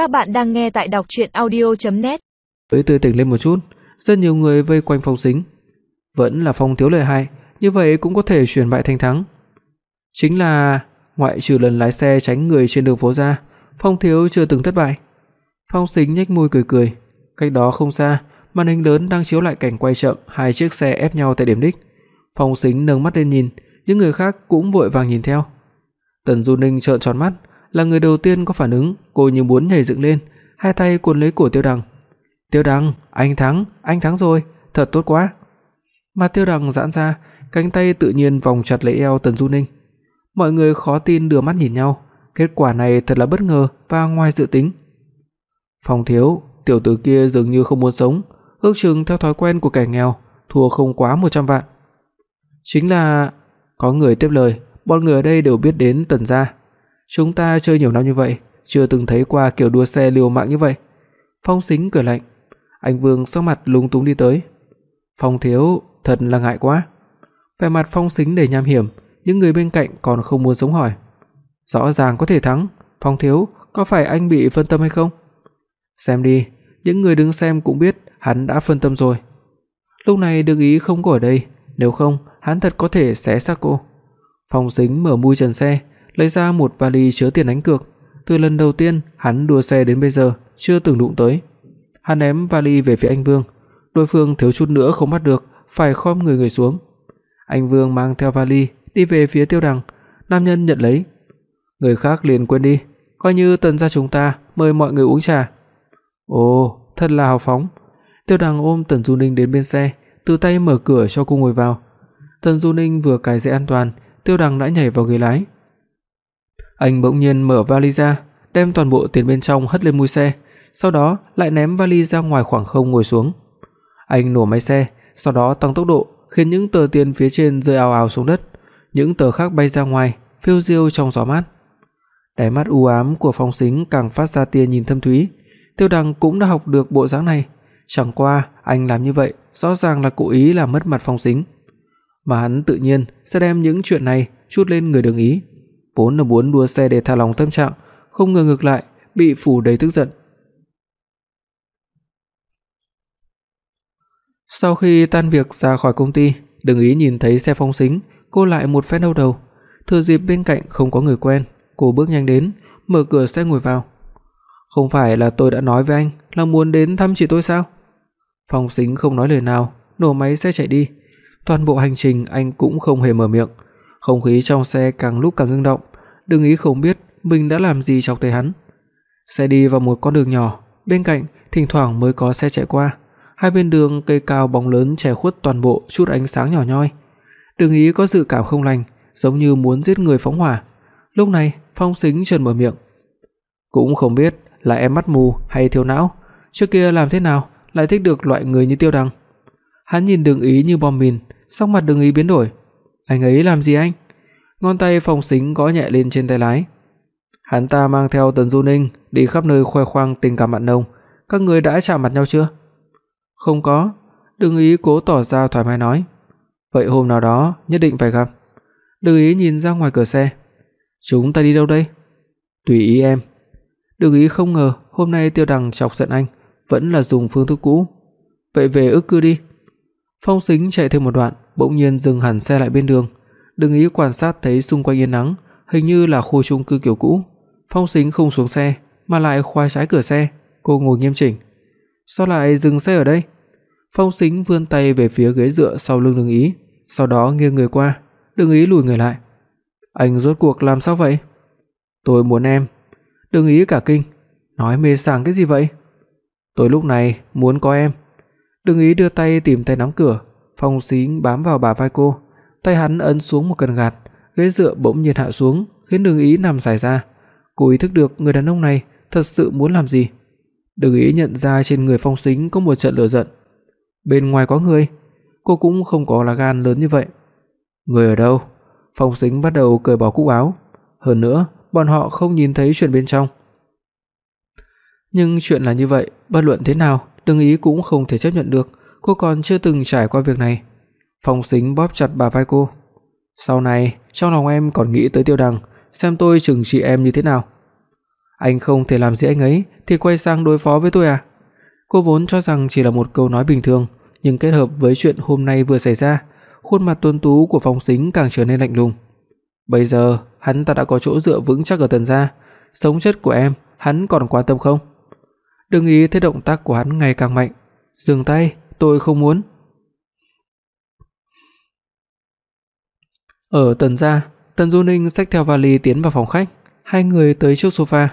Các bạn đang nghe tại đọc audio net Tôi tươi tỉnh lên một chút, rất nhiều người vây quanh Phong Sính. Vẫn là Phong thiếu lợi hại, như vậy cũng có thể chuyển bại thành thắng. Chính là ngoại trừ lần lái xe tránh người trên đường phố ra, Phong thiếu chưa từng thất bại. Phong Sính nhếch môi cười cười, cách đó không xa, màn hình lớn đang chiếu lại cảnh quay chậm hai chiếc xe ép nhau tại điểm đích. Phong Sính nâng mắt lên nhìn, những người khác cũng vội vàng nhìn theo. Tần Du Ninh trợn tròn mắt, là người đầu tiên có phản ứng, cô như muốn nhảy dựng lên, hai tay cuốn lấy cổ Tiêu Đằng. "Tiêu Đằng, anh thắng, anh thắng rồi, thật tốt quá." Mà Tiêu Đằng giãn ra, cánh tay tự nhiên vòng chặt lấy eo Tần Du Ninh. Mọi người khó tin đưa mắt nhìn nhau, kết quả này thật là bất ngờ và ngoài dự tính. Phong thiếu, tiểu tử kia dường như không muốn sống, ước chừng theo thói quen của kẻ nghèo, thua không quá 100 vạn. Chính là có người tiếp lời, bọn người ở đây đều biết đến Tần gia. Chúng ta chơi nhiều năm như vậy, chưa từng thấy qua kiểu đua xe liều mạng như vậy." Phong Sính cười lạnh. Anh Vương sắc mặt lúng túng đi tới. "Phong thiếu, thật là ngại quá." Vẻ mặt Phong Sính đầy nham hiểm, những người bên cạnh còn không muốn sống hỏi. "Rõ ràng có thể thắng, Phong thiếu, có phải anh bị phân tâm hay không?" "Xem đi, những người đứng xem cũng biết hắn đã phân tâm rồi." Lúc này Đường Ý không có ở đây, nếu không hắn thật có thể xé xác cô. Phong Sính mở mui trần xe, lấy ra một vali chứa tiền đánh cược, từ lần đầu tiên hắn đua xe đến bây giờ chưa từng đụng tới. Hắn ném vali về phía anh Vương, đối phương thiếu chút nữa không bắt được, phải khom người người xuống. Anh Vương mang theo vali đi về phía Tiêu Đằng, nam nhân nhận lấy. Người khác liền quên đi, coi như tần gia chúng ta mời mọi người uống trà. Ồ, thật là hào phóng. Tiêu Đằng ôm Tần Du Ninh đến bên xe, từ tay mở cửa cho cô ngồi vào. Tần Du Ninh vừa cài dây an toàn, Tiêu Đằng đã nhảy vào ghế lái. Anh bỗng nhiên mở vali ra, đem toàn bộ tiền bên trong hất lên mui xe, sau đó lại ném vali ra ngoài khoảng không ngồi xuống. Anh nổ máy xe, sau đó tăng tốc độ, khiến những tờ tiền phía trên rơi ào ào xuống đất, những tờ khác bay ra ngoài, phiêu diêu trong gió mát. Đáy mắt u ám của Phong Sính càng phát ra tia nhìn thâm thúy, Tiêu Đằng cũng đã học được bộ dáng này, chẳng qua anh làm như vậy rõ ràng là cố ý làm mất mặt Phong Sính, mà hắn tự nhiên sẽ đem những chuyện này chút lên người Đường Ý vốn là muốn đua xe để thả lòng tâm trạng, không ngờ ngược lại bị phủ đầy tức giận. Sau khi tan việc ra khỏi công ty, Đừng ý nhìn thấy xe phong sính, cô lại một phen đau đầu. Thừa dịp bên cạnh không có người quen, cô bước nhanh đến, mở cửa xe ngồi vào. "Không phải là tôi đã nói với anh là muốn đến thăm chị tôi sao?" Phong Sính không nói lời nào, nổ máy xe chạy đi. Toàn bộ hành trình anh cũng không hề mở miệng, không khí trong xe càng lúc càng ngưng động, Đừng ý không biết mình đã làm gì chọc tới hắn. Xe đi vào một con đường nhỏ, bên cạnh thỉnh thoảng mới có xe chạy qua. Hai bên đường cây cao bóng lớn che khuất toàn bộ chút ánh sáng nhỏ nhoi. Đừng ý có dự cảm không lành, giống như muốn giết người phóng hỏa. Lúc này, Phong Sính chợt mở miệng. Cũng không biết là em mắt mù hay thiếu não, trước kia làm thế nào lại thích được loại người như Tiêu Đăng. Hắn nhìn Đường Ý như bom mìn, sắc mặt Đường Ý biến đổi. Anh ấy làm gì anh? Ngón tay Phong Sính gõ nhẹ lên trên tay lái. Hắn ta mang theo Tần Du Ninh đi khắp nơi khoe khoang tình cảm mặn nồng, các người đã chạm mặt nhau chưa? Không có, Đừng ý cố tỏ ra thoải mái nói. Vậy hôm nào đó nhất định phải gặp. Đừng ý nhìn ra ngoài cửa xe. Chúng ta đi đâu đây? Tùy ý em. Đừng ý không ngờ hôm nay Tiêu Đằng chọc giận anh, vẫn là dùng phương thức cũ. Vậy về ức cư đi. Phong Sính chạy thêm một đoạn, bỗng nhiên dừng hẳn xe lại bên đường, đừng ý quan sát thấy xung quanh yên nắng, hình như là khu chung cư kiểu cũ. Phong Sính không xuống xe, mà lại khoai trái cửa xe, cô ngồi nghiêm chỉnh. Sao lại dừng xe ở đây? Phong Sính vươn tay về phía ghế dựa sau lưng Đường Ý, sau đó nghiêng người qua, Đường Ý lùi người lại. Anh rốt cuộc làm sao vậy? Tôi muốn em. Đường Ý cả kinh, nói mê sảng cái gì vậy? Tôi lúc này muốn có em. Đường Ý đưa tay tìm tay nắm cửa, Phong Sính bám vào bả vai cô, tay hắn ấn xuống một cần gạt, ghế dựa bỗng nhiên hạ xuống, khiến Đường Ý nằm dài ra. Cô ý thức được người đàn ông này thật sự muốn làm gì. Đường Ý nhận ra trên người Phong Sính có một trận lửa giận. Bên ngoài có người, cô cũng không có lá gan lớn như vậy. Người ở đâu? Phong Sính bắt đầu cởi bỏ cúc áo, hơn nữa, bọn họ không nhìn thấy chuyện bên trong. Nhưng chuyện là như vậy, bất luận thế nào, Đường Ý cũng không thể chấp nhận được, cô còn chưa từng trải qua việc này. Phong Sính bóp chặt bả vai cô. Sau này, trong lòng em còn nghĩ tới Tiêu Đằng, xem tôi trừng trị em như thế nào. Anh không thể làm gì anh ấy thì quay sang đối phó với tôi à? Cô vốn cho rằng chỉ là một câu nói bình thường, nhưng kết hợp với chuyện hôm nay vừa xảy ra, khuôn mặt tuấn tú của Phong Sính càng trở nên lạnh lùng. Bây giờ, hắn ta đã có chỗ dựa vững chắc ở Tần gia, sống chết của em, hắn còn quan tâm không? Đừng ý thấy động tác của hắn ngày càng mạnh. Dừng tay, tôi không muốn. Ở Tần gia, Tần Du Ninh xách theo vali tiến vào phòng khách, hai người tới trước sofa.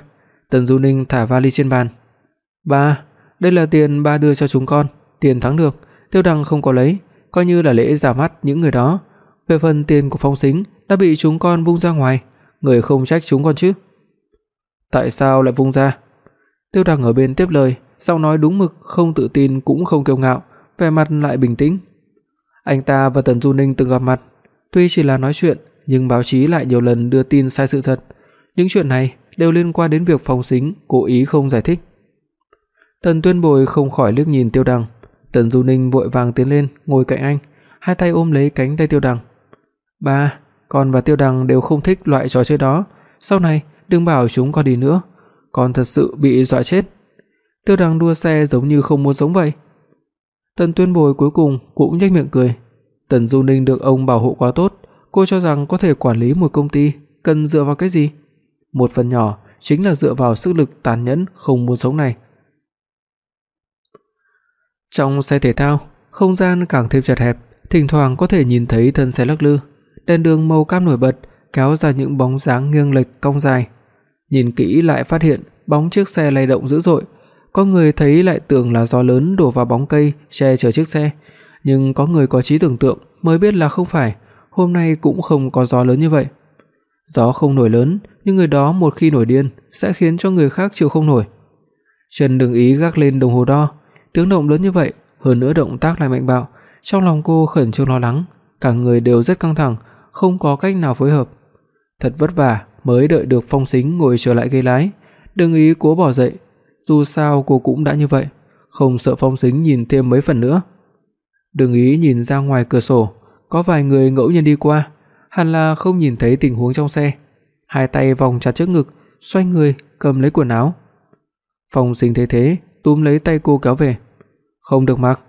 Tần Du Ninh thả vali trên bàn. "Ba, đây là tiền ba đưa cho chúng con, tiền thắng được, Tiêu Đăng không có lấy, coi như là lễ ra mắt những người đó. Về phần tiền của Phong Sính đã bị chúng con vung ra ngoài, người không trách chúng con chứ?" "Tại sao lại vung ra?" Tiêu Đăng ở bên tiếp lời, giọng nói đúng mực, không tự tin cũng không kiêu ngạo, vẻ mặt lại bình tĩnh. Anh ta và Tần Du Ninh từng gặp mặt, tuy chỉ là nói chuyện, nhưng báo chí lại nhiều lần đưa tin sai sự thật. Những chuyện này đều liên quan đến việc phòng xính, cố ý không giải thích. Tần Tuyên Bồi không khỏi liếc nhìn Tiêu Đằng, Tần Du Ninh vội vàng tiến lên, ngồi cạnh anh, hai tay ôm lấy cánh tay Tiêu Đằng. "Ba, con và Tiêu Đằng đều không thích loại trò chơi đó, sau này đừng bảo chúng con đi nữa, con thật sự bị dọa chết." Tiêu Đằng đua xe giống như không muốn sống vậy. Tần Tuyên Bồi cuối cùng cũng nhếch miệng cười. Tần Du Ninh được ông bảo hộ quá tốt, cô cho rằng có thể quản lý một công ty cần dựa vào cái gì? Một phần nhỏ chính là dựa vào sức lực tàn nhẫn không muốn sống này. Trong xe thể thao, không gian càng thêm chật hẹp, thỉnh thoảng có thể nhìn thấy thân xe lắc lư, đèn đường màu cam nổi bật kéo ra những bóng dáng nghiêng lệch cong dài. Nhìn kỹ lại phát hiện bóng chiếc xe lay động dữ dội, có người thấy lại tưởng là gió lớn đổ vào bóng cây che chở chiếc xe, nhưng có người có trí tưởng tượng mới biết là không phải, hôm nay cũng không có gió lớn như vậy. Gió không nổi lớn, nhưng người đó một khi nổi điên sẽ khiến cho người khác chịu không nổi. Trần Đừng Ý gác lên đồng hồ đo, tiếng động lớn như vậy, hơn nữa động tác lại mạnh bạo, trong lòng cô khẩn trương lo lắng, cả người đều rất căng thẳng, không có cách nào phối hợp. Thật vất vả mới đợi được Phong Sính ngồi trở lại ghế lái, Đừng Ý cố bỏ dậy, dù sao cô cũng đã như vậy, không sợ Phong Sính nhìn thêm mấy phần nữa. Đừng Ý nhìn ra ngoài cửa sổ, có vài người ngẫu nhiên đi qua, hẳn là không nhìn thấy tình huống trong xe. Hai tay vòng chặt trước ngực, xoay người cầm lấy quần áo. Phong Sính thấy thế, túm lấy tay cô kéo về. "Không được mặc."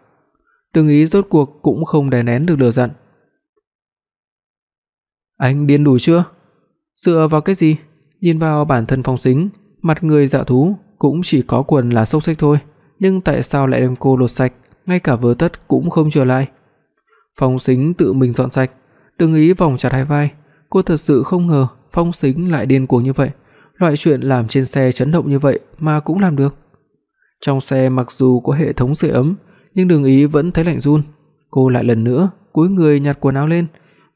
Đừng ý rốt cuộc cũng không đè nén được lửa giận. "Anh điên đủ chưa? Dựa vào cái gì? Nhìn vào bản thân Phong Sính, mặt người dạ thú cũng chỉ có quần là xốc xếch thôi, nhưng tại sao lại đem cô lột sạch, ngay cả vớ tất cũng không trở lại?" Phong Sính tự mình dọn sạch, Đừng ý vòng chặt hai vai, cô thật sự không ngờ Phong Sính lại điên cuồng như vậy, loại chuyện làm trên xe chấn động như vậy mà cũng làm được. Trong xe mặc dù có hệ thống sưởi ấm, nhưng Đường Ý vẫn thấy lạnh run. Cô lại lần nữa cúi người nhặt quần áo lên,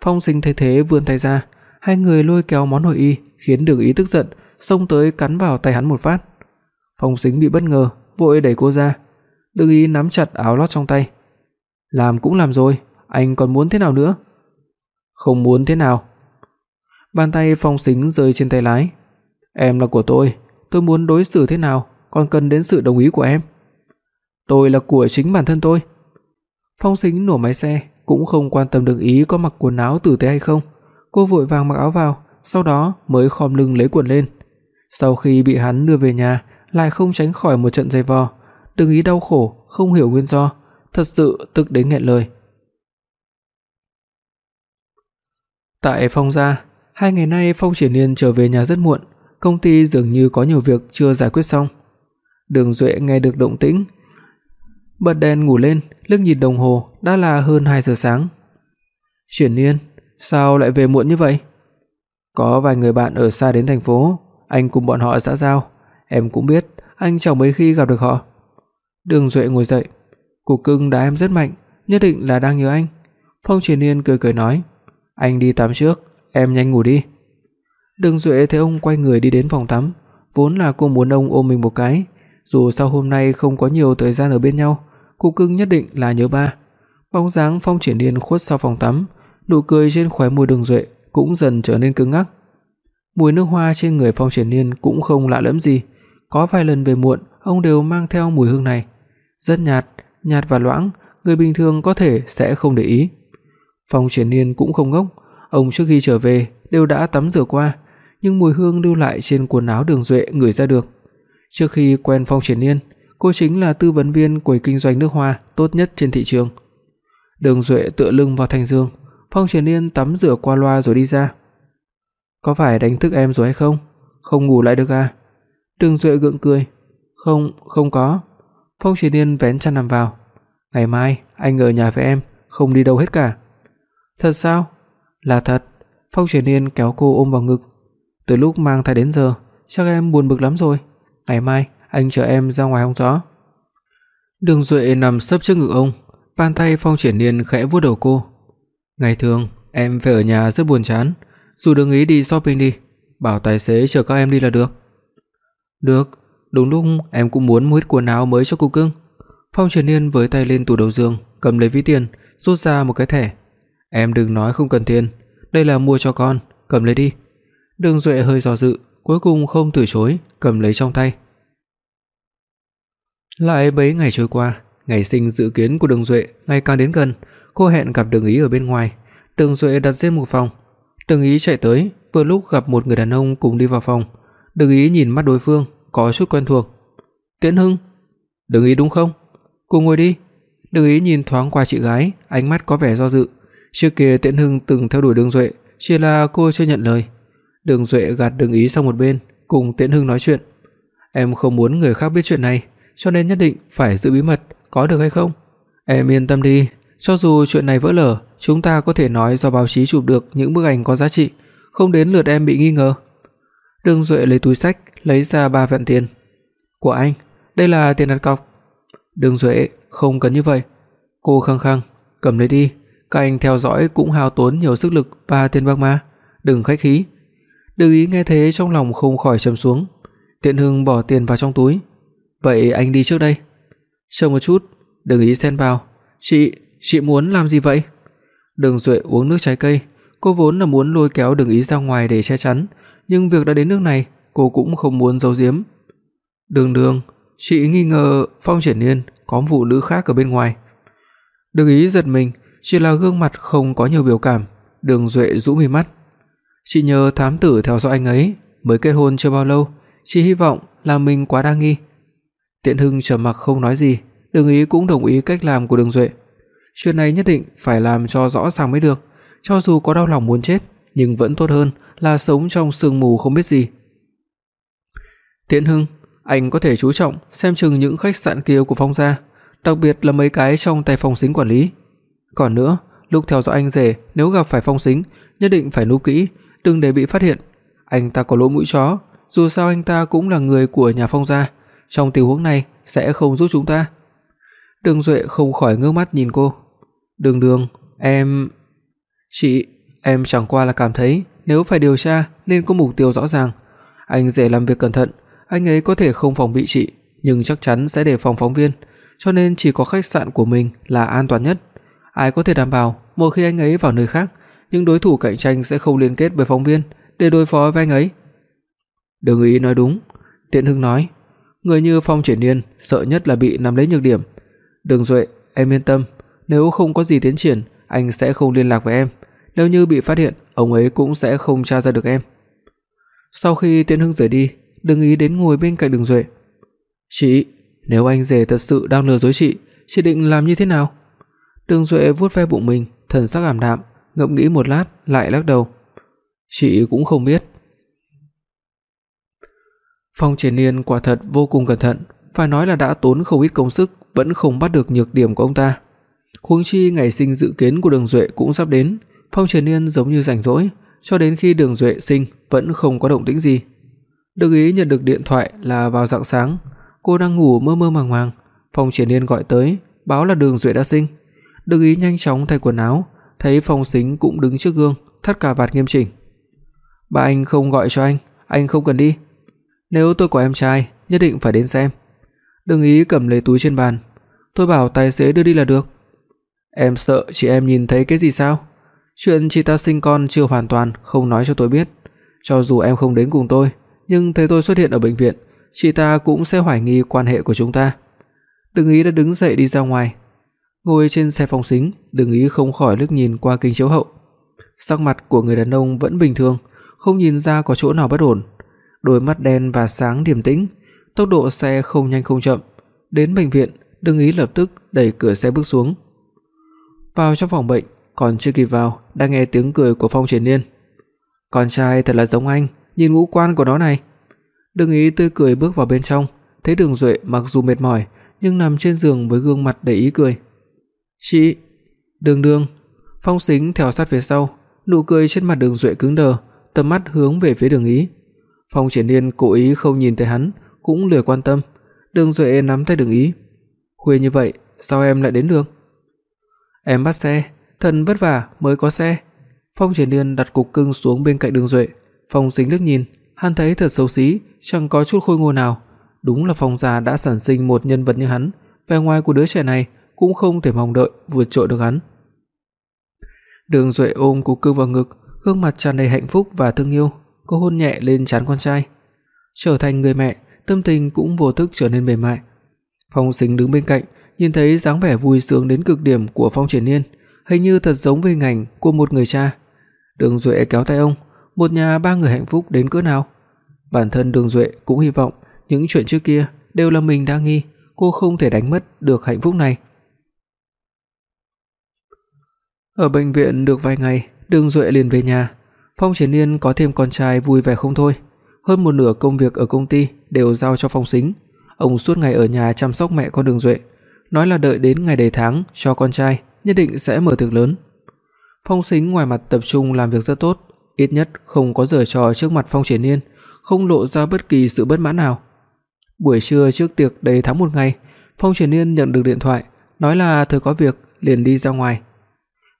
Phong Sính thấy thế vươn tay ra, hai người lôi kéo món hồi y, khiến Đường Ý tức giận, xông tới cắn vào tay hắn một phát. Phong Sính bị bất ngờ, vội đẩy cô ra. Đường Ý nắm chặt áo lót trong tay. Làm cũng làm rồi, anh còn muốn thế nào nữa? Không muốn thế nào? Bàn tay Phong Sính rơi trên tay lái. Em là của tôi, tôi muốn đối xử thế nào còn cần đến sự đồng ý của em. Tôi là của chính bản thân tôi. Phong Sính nổ máy xe, cũng không quan tâm đường ý có mặc quần áo tử tế hay không. Cô vội vàng mặc áo vào, sau đó mới khom lưng lấy quần lên. Sau khi bị hắn đưa về nhà, lại không tránh khỏi một trận giày vò, từng ý đau khổ, không hiểu nguyên do, thật sự tức đến nghẹn lời. Tại Phong gia, hai ngày nay Phong Triển Nhiên trở về nhà rất muộn, công ty dường như có nhiều việc chưa giải quyết xong. Đường Duệ nghe được động tĩnh, bật đèn ngủ lên, liếc nhìn đồng hồ, đã là hơn 2 giờ sáng. "Triển Nhiên, sao lại về muộn như vậy?" "Có vài người bạn ở xa đến thành phố, anh cùng bọn họ xã giao, em cũng biết, anh chẳng mấy khi gặp được họ." Đường Duệ ngồi dậy, "Cục cưng đá em rất mạnh, nhất định là đang nhớ anh." Phong Triển Nhiên cười cười nói, anh đi tắm trước, em nhanh ngủ đi." Đường Duệ thấy ông quay người đi đến phòng tắm, vốn là cô muốn ông ôm mình một cái, dù sau hôm nay không có nhiều thời gian ở bên nhau, cô cưng nhất định là nhớ ba. Bóng dáng Phong Triển niên khuất sau phòng tắm, nụ cười trên khóe môi Đường Duệ cũng dần trở nên cứng ngắc. Mùi nước hoa trên người Phong Triển Nhiên cũng không lạ lẫm gì, có vài lần về muộn, ông đều mang theo mùi hương này, rất nhạt, nhạt và loãng, người bình thường có thể sẽ không để ý. Phong Triển Nhiên cũng không ngốc, ông trước khi trở về đều đã tắm rửa qua, nhưng mùi hương lưu lại trên quần áo Đường Duệ người ra được. Trước khi quen Phong Triển Nhiên, cô chính là tư vấn viên quầy kinh doanh nước hoa tốt nhất trên thị trường. Đường Duệ tựa lưng vào thành giường, Phong Triển Nhiên tắm rửa qua loa rồi đi ra. "Có phải đánh thức em rồi hay không? Không ngủ lại được à?" Đường Duệ gượng cười. "Không, không có." Phong Triển Nhiên vén chăn nằm vào. "Ngày mai anh ở nhà với em, không đi đâu hết cả." "Thật sao?" "Là thật." Phong Triển Nhiên kéo cô ôm vào ngực. "Từ lúc mang thai đến giờ, chắc em buồn bực lắm rồi. Ngày mai anh chở em ra ngoài hóng gió." Đường Duệ nằm sấp trước ngực ông, bàn tay Phong Triển Nhiên khẽ vuốt đầu cô. "Ngày thường em phải ở nhà rất buồn chán, dù đừng ý đi shopping đi, bảo tài xế chở các em đi là được." "Được, đúng lúc em cũng muốn mua ít quần áo mới cho cô cưng." Phong Triển Nhiên với tay lên tủ đầu giường, cầm lấy ví tiền, rút ra một cái thẻ. "Em đừng nói không cần tiền, đây là mua cho con, cầm lấy đi." Đường Duệ hơi do dự, cuối cùng không từ chối, cầm lấy trong tay. Lại mấy ngày trôi qua, ngày sinh dự kiến của Đường Duệ ngày càng đến gần, cô hẹn gặp Đường Ý ở bên ngoài. Đường Duệ đặt riêng một phòng. Đường Ý chạy tới, vừa lúc gặp một người đàn ông cùng đi vào phòng. Đường Ý nhìn mắt đối phương, có chút quen thuộc. "Tiễn Hưng." "Đường Ý đúng không?" "Cùng ngồi đi." Đường Ý nhìn thoáng qua chị gái, ánh mắt có vẻ do dự. Trước kia Tiễn Hưng từng theo đuổi Đường Duệ, chỉ là cô chưa nhận lời. Đường Duệ gạt Đường Ý sang một bên, cùng Tiễn Hưng nói chuyện. "Em không muốn người khác biết chuyện này, cho nên nhất định phải giữ bí mật, có được hay không? Em yên tâm đi, cho dù chuyện này vỡ lở, chúng ta có thể nói do báo chí chụp được những bức ảnh có giá trị, không đến lượt em bị nghi ngờ." Đường Duệ lấy túi xách, lấy ra 3 vạn tiền. "Của anh, đây là tiền đặt cọc." Đường Duệ, không cần như vậy. Cô khăng khăng, "Cầm lấy đi, các anh theo dõi cũng hao tốn nhiều sức lực và tiền bạc mà, đừng khách khí." Đường Ý nghe thế trong lòng không khỏi trầm xuống. Tiện Hưng bỏ tiền vào trong túi. "Vậy anh đi trước đây." "Chờ một chút." Đường Ý xen vào. "Chị, chị muốn làm gì vậy?" Đường Duệ uống nước trái cây, cô vốn là muốn lôi kéo Đường Ý ra ngoài để che chắn, nhưng việc đã đến nước này, cô cũng không muốn giấu giếm. "Đường Đường, chị nghi ngờ Phong Triển Nhiên có phụ nữ khác ở bên ngoài." Đường Ý giật mình, chỉ là gương mặt không có nhiều biểu cảm, Đường Duệ rũ mi mắt. Chị nhờ thám tử theo dõi anh ấy, mới kết hôn chưa bao lâu, chị hy vọng là mình quá đa nghi. Tiện Hưng trầm mặc không nói gì, Đường Ý cũng đồng ý cách làm của Đường Duệ. Chuyện này nhất định phải làm cho rõ ràng mới được, cho dù có đau lòng muốn chết, nhưng vẫn tốt hơn là sống trong sương mù không biết gì. Tiễn Hưng, anh có thể chú trọng xem chừng những khách sạn kia của Phong gia, đặc biệt là mấy cái trong tay Phong Sính quản lý. Còn nữa, lúc theo dõi anh rể, nếu gặp phải Phong Sính, nhất định phải núp kỹ, đừng để bị phát hiện. Anh ta có lỗ mũi chó, dù sao anh ta cũng là người của nhà Phong gia, trong tình huống này sẽ không giúp chúng ta. Đường Duệ không khỏi ngước mắt nhìn cô. "Đường Đường, em Chị, em chẳng qua là cảm thấy nếu phải điều tra nên có mục tiêu rõ ràng. Anh dễ làm việc cẩn thận, anh ấy có thể không phòng bị chị, nhưng chắc chắn sẽ đề phòng phóng viên, cho nên chỉ có khách sạn của mình là an toàn nhất. Ai có thể đảm bảo một khi anh ấy vào nơi khác, những đối thủ cạnh tranh sẽ không liên kết với phóng viên để đối phó với anh ấy. Đường Ý nói đúng, Tiện Hưng nói, người như Phong Triển Nhiên sợ nhất là bị nắm lấy nhược điểm. Đường Duệ, em yên tâm, nếu không có gì tiến triển, anh sẽ không liên lạc với em, nếu như bị phát hiện, ông ấy cũng sẽ không tra ra được em. Sau khi Tiễn Hưng rời đi, Đường Ý đến ngồi bên cạnh Đường Duệ. "Chị, nếu anh rể thật sự đang lừa dối chị, chị định làm như thế nào?" Đường Duệ vuốt ve bụng mình, thần sắc ảm đạm, ngẫm nghĩ một lát lại lắc đầu. "Chị cũng không biết." Phong Triển Nhiên quả thật vô cùng cẩn thận, phải nói là đã tốn không ít công sức vẫn không bắt được nhược điểm của ông ta. Huống chi ngày sinh dự kiến của Đường Duệ cũng sắp đến, Phong Triển Nhiên giống như rảnh rỗi, cho đến khi Đường Duệ sinh vẫn không có động tĩnh gì. Đường Ý nhận được điện thoại là vào rạng sáng, cô đang ngủ mơ mơ màng màng, Phong Triển Nhiên gọi tới, báo là Đường Duệ đã sinh. Đường Ý nhanh chóng thay quần áo, thấy Phong Sính cũng đứng trước gương, thắt cà vạt nghiêm chỉnh. Ba anh không gọi cho anh, anh không cần đi. Nếu tôi có em trai, nhất định phải đến xem." Đường Ý cầm lấy túi trên bàn, "Tôi bảo tài xế đưa đi là được." "Em sợ chị em nhìn thấy cái gì sao?" Chuyện chị ta sinh con chưa hoàn toàn không nói cho tôi biết, cho dù em không đến cùng tôi, nhưng thấy tôi xuất hiện ở bệnh viện, chị ta cũng sẽ hoài nghi quan hệ của chúng ta. Đừng ý đã đứng dậy đi ra ngoài. Ngồi trên xe phòng xính, Đừng ý không khỏi liếc nhìn qua kính chiếu hậu. Sắc mặt của người đàn ông vẫn bình thường, không nhìn ra có chỗ nào bất ổn. Đôi mắt đen và sáng điềm tĩnh, tốc độ xe không nhanh không chậm. Đến bệnh viện, Đừng ý lập tức đẩy cửa xe bước xuống. Vào trong phòng bệnh, còn chưa kịp vào đã nghe tiếng cười của Phong Triển Nhiên. Con trai thật là giống anh, nhìn ngũ quan của nó này. Đừng ý tươi cười bước vào bên trong, thấy Đường Duệ mặc dù mệt mỏi nhưng nằm trên giường với gương mặt đầy ý cười. "Chị." Đường Đường, Phong Sính theo sát phía sau, nụ cười trên mặt Đường Duệ cứng đờ, tầm mắt hướng về phía Đường Ý. Phong Triển Nhiên cố ý không nhìn tới hắn, cũng lười quan tâm. Đường Duệ nắm tay Đường Ý. "Khuya như vậy, sao em lại đến được?" "Em bắt xe, thần vất vả mới có xe." Phong Triển Điên đặt cục cưng xuống bên cạnh Đường Duệ, Phong Sính liếc nhìn, hắn thấy thật xấu xí, chẳng có chút khôi ngô nào. Đúng là Phong gia đã sản sinh một nhân vật như hắn, vẻ ngoài của đứa trẻ này cũng không thể mong đợi vượt trội được hắn. Đường Duệ ôm cục cưng vào ngực, gương mặt tràn đầy hạnh phúc và thương yêu, cô hôn nhẹ lên trán con trai. Trở thành người mẹ, tâm tình cũng vô thức trở nên mềm mại. Phong Sính đứng bên cạnh, nhìn thấy dáng vẻ vui sướng đến cực điểm của Phong Triển Nhiên, hình như thật giống với hình ảnh của một người cha. Đường Duệ kéo tay ông, một nhà ba người hạnh phúc đến cỡ nào. Bản thân Đường Duệ cũng hy vọng những chuyện trước kia đều là mình đã nghi, cô không thể đánh mất được hạnh phúc này. Ở bệnh viện được vài ngày, Đường Duệ liền về nhà. Phong Triển Nhiên có thêm con trai vui vẻ không thôi. Hơn một nửa công việc ở công ty đều giao cho Phong Sính. Ông suốt ngày ở nhà chăm sóc mẹ con Đường Duệ, nói là đợi đến ngày đầy tháng cho con trai nhất định sẽ mở tiệc lớn. Phong Sính ngoài mặt tập trung làm việc rất tốt, ít nhất không có giở trò trước mặt Phong Triển Nhiên, không lộ ra bất kỳ sự bất mãn nào. Buổi trưa trước tiệc đầy tháng một ngày, Phong Triển Nhiên nhận được điện thoại, nói là thời có việc liền đi ra ngoài.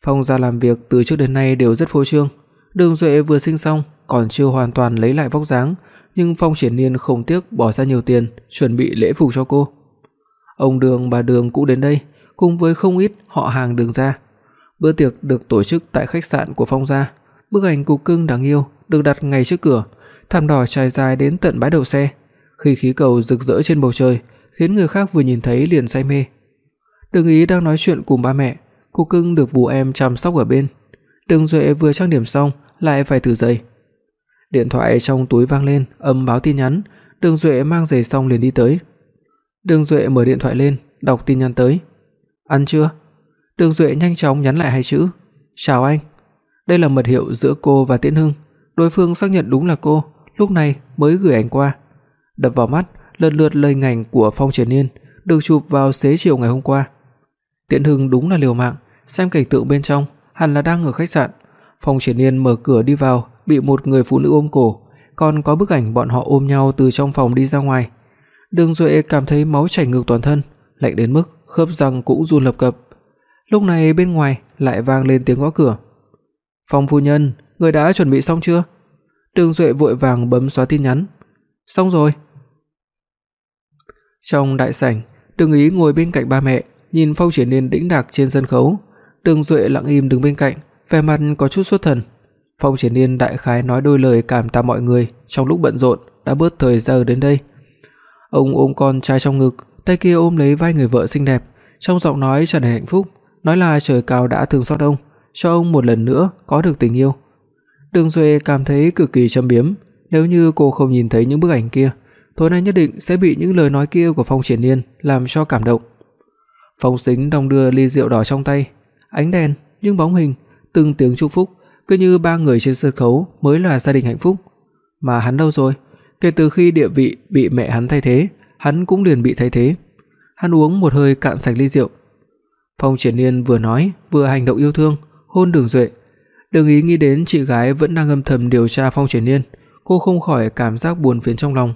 Phong gia làm việc từ trước đến nay đều rất phô trương, Đường Duệ vừa sinh xong còn chưa hoàn toàn lấy lại vóc dáng, nhưng Phong Triển Nhiên không tiếc bỏ ra nhiều tiền chuẩn bị lễ phục cho cô. Ông Đường bà Đường cũng đến đây, cùng với không ít họ hàng Đường gia. Bữa tiệc được tổ chức tại khách sạn của Phong gia. Bức ảnh cục cưng đáng yêu được đặt ngay trước cửa, thảm đỏ trải dài đến tận bãi đậu xe. Khi khí cầu rực rỡ trên bầu trời, khiến người khác vừa nhìn thấy liền say mê. Đường Ý đang nói chuyện cùng ba mẹ, cục cưng được bố em chăm sóc ở bên. Đường Duệ vừa trang điểm xong lại phải thử giày. Điện thoại trong túi vang lên, âm báo tin nhắn, Đường Duệ mang giày xong liền đi tới. Đường Duệ mở điện thoại lên, đọc tin nhắn tới. "Ăn chưa?" Đường Duệ nhanh chóng nhắn lại hai chữ, "Chào anh." Đây là mật hiệu giữa cô và Tiễn Hưng, đối phương xác nhận đúng là cô, lúc này mới gửi ảnh qua. Đập vào mắt, lần lượt lời ngành của Phong Triển Nhiên được chụp vào xế chiều ngày hôm qua. Tiễn Hưng đúng là liều mạng, xem cảnh tượng bên trong, hẳn là đang ở khách sạn. Phong Triển Nhiên mở cửa đi vào, bị một người phụ nữ ôm cổ, còn có bức ảnh bọn họ ôm nhau từ trong phòng đi ra ngoài. Đường Duệ cảm thấy máu chảy ngược toàn thân, lạnh đến mức khớp răng cũng run lập cập. Lúc này bên ngoài lại vang lên tiếng gõ cửa. "Phong phu nhân, người đã chuẩn bị xong chưa?" Đường Duệ vội vàng bấm xóa tin nhắn. "Xong rồi." Trong đại sảnh, Đường Ý ngồi bên cạnh ba mẹ, nhìn Phong Triển Nhiên đĩnh đạc trên sân khấu, Đường Duệ lặng im đứng bên cạnh, vẻ mặt có chút xuất thần. Phong Triển Nhiên đại khái nói đôi lời cảm tạ mọi người trong lúc bận rộn đã bớt thời giờ đến đây. Ông ôm con trai trong ngực, tay kia ôm lấy vai người vợ xinh đẹp, trong giọng nói tràn đầy hạnh phúc, nói là trời cao đã thương xót ông, cho ông một lần nữa có được tình yêu. Đường Duệ cảm thấy cực kỳ châm biếm, nếu như cô không nhìn thấy những bức ảnh kia, tối nay nhất định sẽ bị những lời nói kia của Phong Triển Nhiên làm cho cảm động. Phong Sính đong đưa ly rượu đỏ trong tay, ánh đèn, những bóng hình, từng tiếng chúc phúc, cứ như ba người trên sân khấu mới là gia đình hạnh phúc. Mà hắn đâu rồi? Kể từ khi địa vị bị mẹ hắn thay thế, hắn cũng liền bị thay thế. Hắn uống một hơi cạn sạch ly rượu. Phong Triển Nhiên vừa nói, vừa hành động yêu thương, hôn Đường Duệ. Đường Ý nghĩ đến chị gái vẫn đang âm thầm điều tra Phong Triển Nhiên, cô không khỏi cảm giác buồn phiền trong lòng.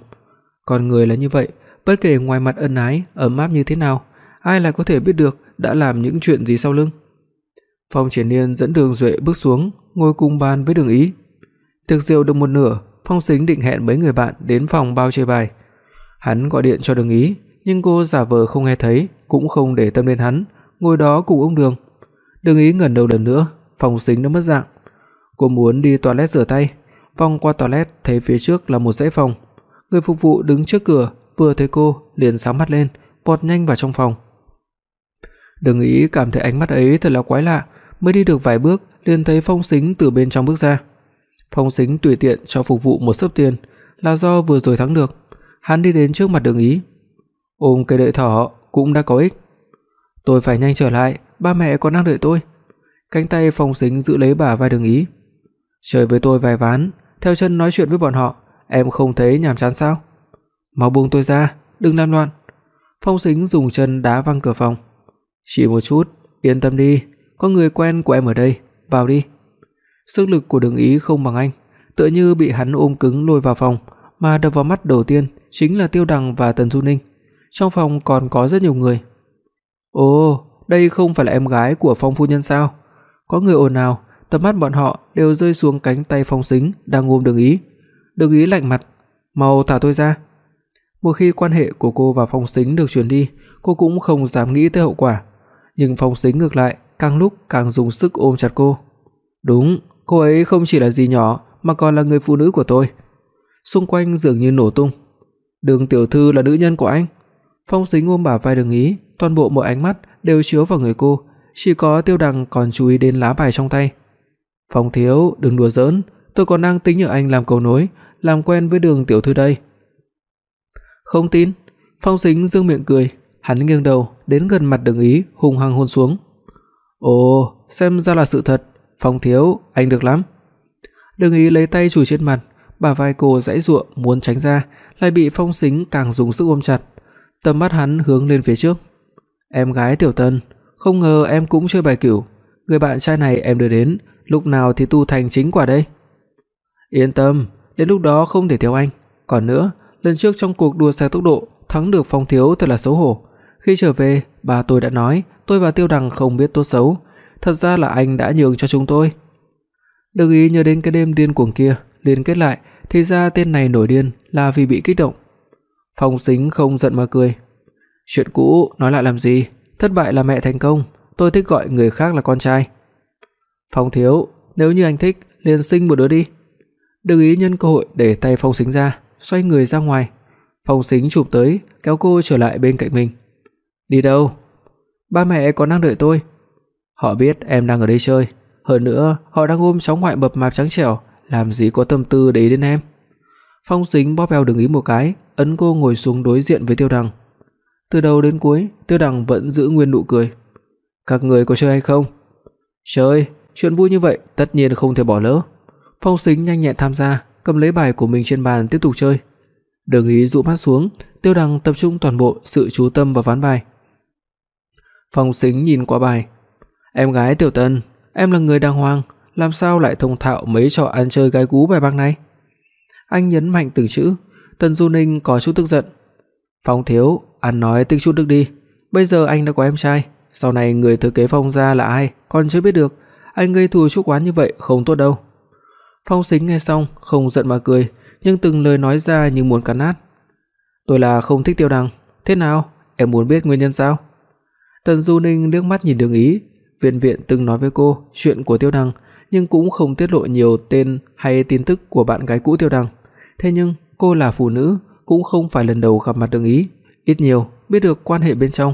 Con người là như vậy, bất kể ngoài mặt ân ái, ấm áp như thế nào, ai lại có thể biết được đã làm những chuyện gì sau lưng. Phong Triển Nhiên dẫn Đường Duệ bước xuống, ngồi cùng bàn với Đường Ý. thực rượu được một nửa, Phong Sính định hẹn mấy người bạn đến phòng bao chơi bài. Hắn gọi điện cho Đường Ý, nhưng cô giả vờ không nghe thấy, cũng không để tâm đến hắn, ngồi đó cùng ông Đường. Đường Ý ngẩn đầu lần nữa, Phong Sính đã mất dạng. Cô muốn đi toilet rửa tay, vòng qua toilet thấy phía trước là một dãy phòng. Người phục vụ đứng trước cửa, vừa thấy cô liền sáng mắt lên, vọt nhanh vào trong phòng. Đường Ý cảm thấy ánh mắt ấy thật là quái lạ, mới đi được vài bước liền thấy Phong Sính từ bên trong bước ra. Phong Sính tùy tiện cho phục vụ một sấp tiền là do vừa rồi thắng được. Hắn đi đến trước mặt Đường Ý, ôm cây đợi thỏ cũng đã có ích. Tôi phải nhanh trở lại, ba mẹ còn đang đợi tôi. Cánh tay Phong Sính giữ lấy bả vai Đường Ý. Chơi với tôi vài ván, theo chân nói chuyện với bọn họ, em không thấy nhàm chán sao? Mau buông tôi ra, đừng làm loạn. Phong Sính dùng chân đá văng cửa phòng. Chỉ một chút, yên tâm đi, có người quen của em ở đây, vào đi. Sức lực của Đường Ý không bằng anh, tựa như bị hắn ôm cứng lôi vào phòng, mà đập vào mắt đầu tiên chính là Tiêu Đằng và Tần Du Ninh. Trong phòng còn có rất nhiều người. Ồ, đây không phải là em gái của Phong phu nhân sao? Có người ồn ào, tầm mắt bọn họ đều rơi xuống cánh tay Phong Sính đang ôm Đường Ý. Đường Ý lạnh mặt, "Mau thả tôi ra." Một khi quan hệ của cô và Phong Sính được truyền đi, cô cũng không dám nghĩ tới hậu quả, nhưng Phong Sính ngược lại, càng lúc càng dùng sức ôm chặt cô. "Đúng, cô ấy không chỉ là dì nhỏ mà còn là người phụ nữ của tôi." Xung quanh dường như nổ tung. "Đường tiểu thư là nữ nhân của anh?" Phong Sính ôm bả vai Đường Ý, toàn bộ mọi ánh mắt đều chiếu vào người cô, chỉ có Tiêu Đằng còn chú ý đến lá bài trong tay. "Phong thiếu, đừng đùa giỡn, tôi còn đang tính nhờ anh làm cầu nối, làm quen với Đường tiểu thư đây." Không tin? Phong Sính dương miệng cười, hắn nghiêng đầu đến gần mặt Đường Ý, hùng hăng hôn xuống. "Ồ, xem ra là sự thật, Phong thiếu, anh được lắm." Đường Ý lấy tay chùi trên mặt, bả vai cô giãy giụa muốn tránh ra, lại bị Phong Sính càng dùng sức ôm chặt. Tầm mắt hắn hướng lên phía trước. "Em gái Tiểu Tân, không ngờ em cũng chơi bài cửu, người bạn trai này em đưa đến, lúc nào thì tu thành chính quả đây?" "Yên tâm, đến lúc đó không thể thiếu anh, còn nữa, lần trước trong cuộc đua xe tốc độ thắng được Phong thiếu thật là xấu hổ. Khi trở về, bà tôi đã nói tôi và Tiêu Đằng không biết tốt xấu, thật ra là anh đã nhường cho chúng tôi." Đừng ý nhớ đến cái đêm điên cuồng kia, liên kết lại, thì ra tên này nổi điên là vì bị kích động. Phong Sính không giận mà cười. Chuyện cũ nói lại làm gì, thất bại là mẹ thành công, tôi thích gọi người khác là con trai. Phong thiếu, nếu như anh thích, liền sinh một đứa đi. Đừng ý nhân cơ hội để tay Phong Sính ra, xoay người ra ngoài. Phong Sính chụp tới, kéo cô trở lại bên cạnh mình. Đi đâu? Ba mẹ còn đang đợi tôi. Họ biết em đang ở đây chơi, hơn nữa họ đang ôm cháu ngoại mập mạp trắng trẻo, làm gì có tâm tư để ý đến em. Phong Sính bóp eo Đường Ý một cái, ấn cô ngồi xuống đối diện với Tiêu Đằng. Từ đầu đến cuối, Tiêu Đằng vẫn giữ nguyên nụ cười. Các người có chơi hay không? Chơi, chuyện vui như vậy tất nhiên không thể bỏ lỡ. Phong Sính nhanh nhẹn tham gia, cầm lấy bài của mình trên bàn tiếp tục chơi. Đường Ý dụ mắt xuống, Tiêu Đằng tập trung toàn bộ sự chú tâm vào ván bài. Phong Sính nhìn qua bài. "Em gái Tiểu Tân, em là người đàng hoàng, làm sao lại thông thạo mấy trò ăn chơi gái gú bài bạc này?" Anh nhấn mạnh từng chữ, Tần Du Ninh có chút tức giận. "Phong thiếu, ăn nói tích chút đức đi, bây giờ anh đã có em trai, sau này người thừa kế Phong gia là ai còn chưa biết được, anh gây thù chuốc oán như vậy không tốt đâu." Phong Sính nghe xong, không giận mà cười, nhưng từng lời nói ra như muốn cắn nát. "Tôi là không thích Tiêu Đằng, thế nào? Em muốn biết nguyên nhân sao?" Tần Du Ninh liếc mắt nhìn Đường Ý, Viện Viện từng nói với cô chuyện của Tiêu Đăng, nhưng cũng không tiết lộ nhiều tên hay tin tức của bạn gái cũ Tiêu Đăng. Thế nhưng cô là phụ nữ, cũng không phải lần đầu gặp mặt Đường Ý, ít nhiều biết được quan hệ bên trong.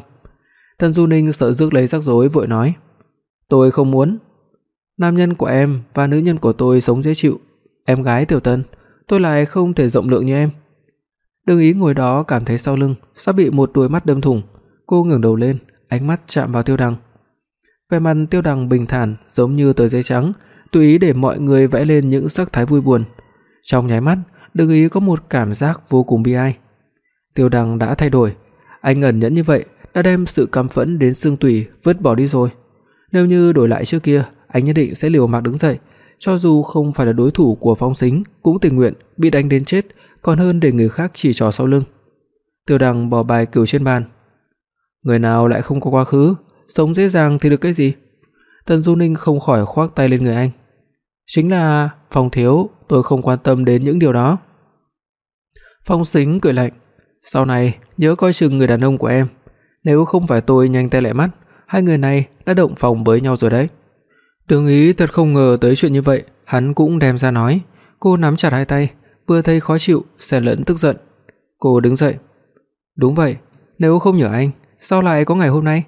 Tần Du Ninh sợ rước lấy rắc rối vội nói: "Tôi không muốn. Nam nhân của em và nữ nhân của tôi sống dễ chịu, em gái Tiểu Tần, tôi lại không thể rộng lượng như em." Đường Ý ngồi đó cảm thấy sau lưng sắp bị một đôi mắt đâm thủng, cô ngẩng đầu lên, ánh mắt chạm vào Tiêu Đăng. Vẻ mặt Tiêu Đằng bình thản giống như tờ giấy trắng, tùy ý để mọi người vẽ lên những sắc thái vui buồn. Trong nháy mắt, Đường Ý có một cảm giác vô cùng bi ai. Tiêu Đằng đã thay đổi, anh ẩn nhẫn như vậy đã đem sự căm phẫn đến xương tủy vứt bỏ đi rồi. Nếu như đổi lại trước kia, anh nhất định sẽ liều mạng đứng dậy, cho dù không phải là đối thủ của Phong Sính, cũng tình nguyện bị đánh đến chết, còn hơn để người khác chỉ trỏ sau lưng. Tiêu Đằng bỏ bài cừu trên bàn. Người nào lại không có quá khứ, sống dễ dàng thì được cái gì? Tần Du Ninh không khỏi khoác tay lên người anh. Chính là Phong thiếu, tôi không quan tâm đến những điều đó. Phong Sính cười lạnh, sau này nhớ coi chừng người đàn ông của em, nếu không phải tôi nhanh tay lẹ mắt, hai người này đã động phòng với nhau rồi đấy. Đường Ý thật không ngờ tới chuyện như vậy, hắn cũng đem ra nói. Cô nắm chặt hai tay, vừa thấy khó chịu, xen lẫn tức giận. Cô đứng dậy. "Đúng vậy, nếu không nhờ anh, sao lại có ngày hôm nay?"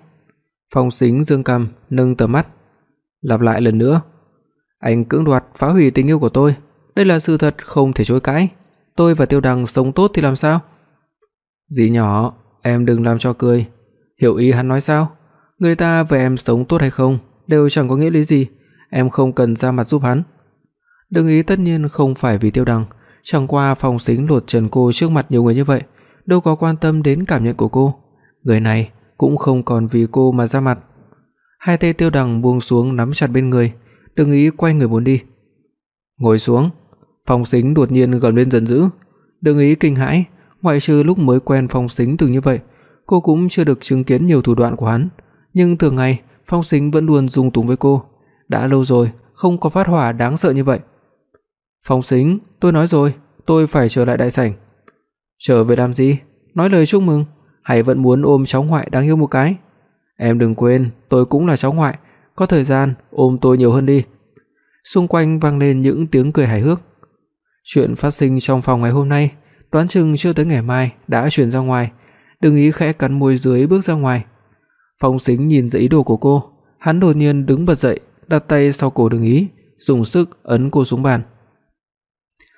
Phong Sính dương cằm, nâng tầm mắt. Lặp lại lần nữa. "Anh cưỡng đoạt phá hủy tình yêu của tôi, Đây là sự thật không thể chối cãi. Tôi và Tiêu Đằng sống tốt thì làm sao? Dì nhỏ, em đừng làm cho cười. Hiểu ý hắn nói sao? Người ta về em sống tốt hay không đều chẳng có nghĩa lý gì, em không cần ra mặt giúp hắn. Đừng ý tất nhiên không phải vì Tiêu Đằng, chẳng qua Phong Sính lột trần cô trước mặt nhiều người như vậy, đâu có quan tâm đến cảm nhận của cô. Người này cũng không còn vì cô mà ra mặt. Hai tay Tiêu Đằng buông xuống nắm chặt bên người, Đừng ý quay người muốn đi. Ngồi xuống, Phong Sính đột nhiên gầm lên giận dữ. Đừng ý kinh hãi, ngoại trừ lúc mới quen Phong Sính từng như vậy, cô cũng chưa được chứng kiến nhiều thủ đoạn của hắn, nhưng thường ngày Phong Sính vẫn luôn dung túng với cô, đã lâu rồi không có phát hỏa đáng sợ như vậy. Phong Sính, tôi nói rồi, tôi phải trở lại đại sảnh. Trở về làm gì? Nói lời chúc mừng hay vẫn muốn ôm cháu ngoại đáng yêu một cái? Em đừng quên, tôi cũng là cháu ngoại, có thời gian ôm tôi nhiều hơn đi. Xung quanh vang lên những tiếng cười hài hước. Chuyện phát sinh trong phòng ngày hôm nay, đoán chừng chưa tới ngày mai đã truyền ra ngoài. Đừng ý khẽ cắn môi dưới bước ra ngoài. Phong Sính nhìn giấy đồ của cô, hắn đột nhiên đứng bật dậy, đặt tay sau cổ Đường Ý, dùng sức ấn cô xuống bàn.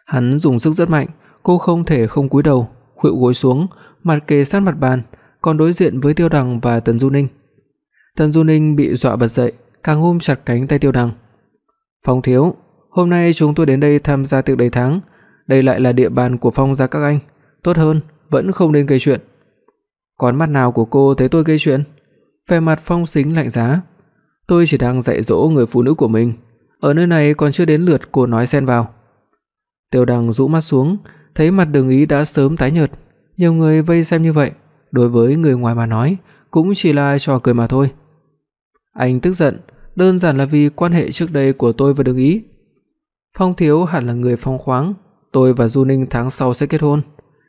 Hắn dùng sức rất mạnh, cô không thể không cúi đầu, khuỵu gối xuống, mặt kề sát mặt bàn, còn đối diện với Tiêu Đằng và Tần Du Ninh. Tần Du Ninh bị dọa bật dậy, càng ôm chặt cánh tay Tiêu Đằng. "Phong thiếu, hôm nay chúng tôi đến đây tham gia tiệc đầy tháng, đây lại là địa bàn của Phong gia các anh, tốt hơn vẫn không nên gây chuyện." "Con mắt nào của cô thấy tôi gây chuyện?" Vẻ mặt Phong Sính lạnh giá. "Tôi chỉ đang dạy dỗ người phụ nữ của mình, ở nơi này còn chưa đến lượt cô nói xen vào." Tiêu Đằng rũ mắt xuống, thấy mặt Đường Ý đã sớm tái nhợt, nhiều người vây xem như vậy, đối với người ngoài mà nói cũng chỉ là trò cười mà thôi. Anh tức giận, đơn giản là vì quan hệ trước đây của tôi và Đường Ý. Phong thiếu hẳn là người phong khoáng, tôi và Du Ninh tháng sau sẽ kết hôn.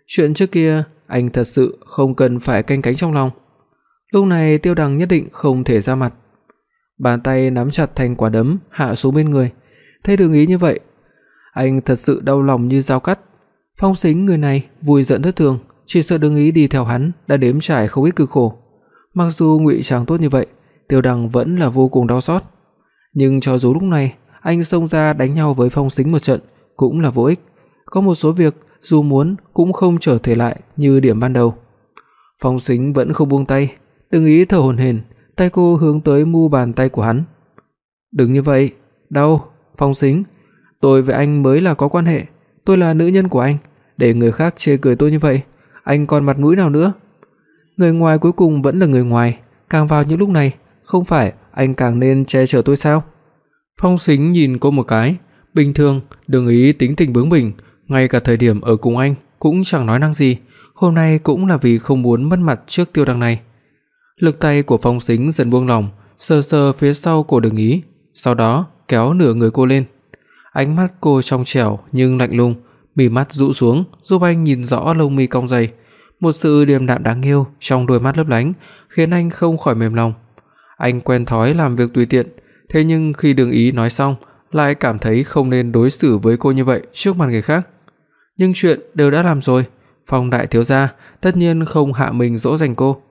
Chuyện trước kia anh thật sự không cần phải canh cánh trong lòng. Lúc này Tiêu Đằng nhất định không thể ra mặt. Bàn tay nắm chặt thành quả đấm hạ xuống bên người. Thấy Đường Ý như vậy, anh thật sự đau lòng như dao cắt. Phong Sính người này vui giận thất thường, chỉ sợ đương Ý đi theo hắn đã đếm trải không ít cực khổ. Mặc dù ngụy trang tốt như vậy, Tiêu Đằng vẫn là vô cùng đau xót. Nhưng cho dù lúc này anh xông ra đánh nhau với Phong Sính một trận cũng là vô ích, có một số việc dù muốn cũng không trở thể lại như điểm ban đầu. Phong Sính vẫn không buông tay, đừng ý thở hổn hển, tay cô hướng tới mu bàn tay của hắn. "Đừng như vậy, đau, Phong Sính, tôi với anh mới là có quan hệ, tôi là nữ nhân của anh, để người khác chê cười tôi như vậy, anh còn mặt mũi nào nữa?" Người ngoài cuối cùng vẫn là người ngoài, càng vào những lúc này không phải anh càng nên che chở tôi sao? Phong Sính nhìn cô một cái, bình thường, đừng ý tính tình bướng bỉnh, ngay cả thời điểm ở cùng anh cũng chẳng nói năng gì, hôm nay cũng là vì không muốn mất mặt trước Tiêu Đăng này. Lực tay của Phong Sính dần buông lỏng, sờ sờ phía sau cổ Đường Ý, sau đó kéo nửa người cô lên. Ánh mắt cô trong trẻo nhưng lạnh lùng, mí mắt rũ xuống, giúp anh nhìn rõ lông mi cong dày, một sự điềm đạm đáng yêu trong đôi mắt lấp lánh, khiến anh không khỏi mềm lòng. Anh quen thói làm việc tùy tiện, thế nhưng khi Đường Ý nói xong, lại cảm thấy không nên đối xử với cô như vậy trước mặt người khác. Nhưng chuyện đều đã làm rồi, Phong đại thiếu gia tất nhiên không hạ mình dỗ dành cô.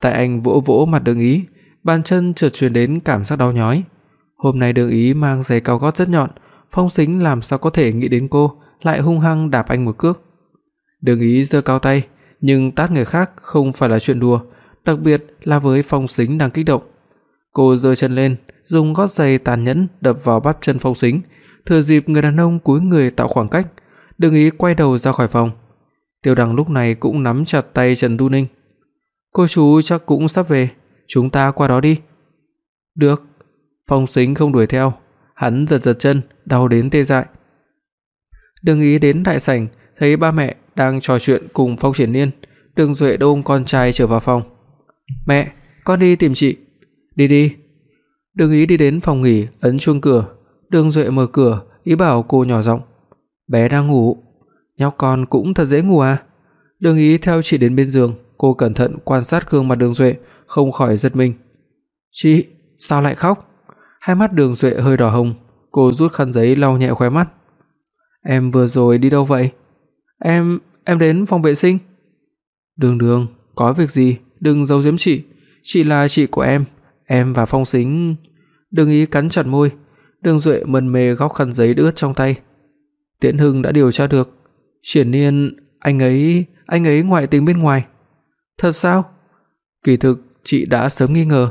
Tại anh vỗ vỗ mặt Đường Ý, bàn chân chợt truyền đến cảm giác đau nhói. Hôm nay Đường Ý mang giày cao gót rất nhọn, Phong Sính làm sao có thể nghĩ đến cô, lại hung hăng đạp anh một cước. Đường Ý giơ cao tay, nhưng tát người khác không phải là chuyện đùa, đặc biệt là với Phong Sính đang kích động. Cô giơ chân lên, dùng gót giày tàn nhẫn đập vào bắp chân Phong Sính, thừa dịp người đàn ông cúi người tạo khoảng cách, Đường ý quay đầu ra khỏi phòng. Tiêu Đằng lúc này cũng nắm chặt tay Trần Tu Ninh. "Cô chú chắc cũng sắp về, chúng ta qua đó đi." "Được." Phong Sính không đuổi theo, hắn giật giật chân, đau đến tê dại. đường ý đến đại sảnh, thấy ba mẹ đang trò chuyện cùng Phong Triển Nhiên, Đường Duệ ôm con trai trở vào phòng. "Mẹ, con đi tìm chị." "Đi đi." Đường Ý đi đến phòng nghỉ, ấn chuông cửa, Đường Duệ mở cửa, ý bảo cô nhỏ giọng, "Bé đang ngủ." "Nhóc con cũng thật dễ ngủ à?" Đường Ý theo chị đến bên giường, cô cẩn thận quan sát gương mặt Đường Duệ, không khỏi giật mình. "Chị, sao lại khóc?" Hai mắt Đường Duệ hơi đỏ hồng, cô rút khăn giấy lau nhẹ khóe mắt. "Em vừa rồi đi đâu vậy?" "Em, em đến phòng vệ sinh." "Đường Đường, có việc gì, đừng giấu giếm chị, chị là chị của em, em và Phong Sính." Đường Ý cắn chặt môi, Đường Duệ mân mê góc khăn giấy ướt trong tay. Tiễn Hưng đã điều tra được, Triển Nhiên anh ấy, anh ấy ngoại tình bên ngoài. Thật sao? Kỳ thực chị đã sớm nghi ngờ,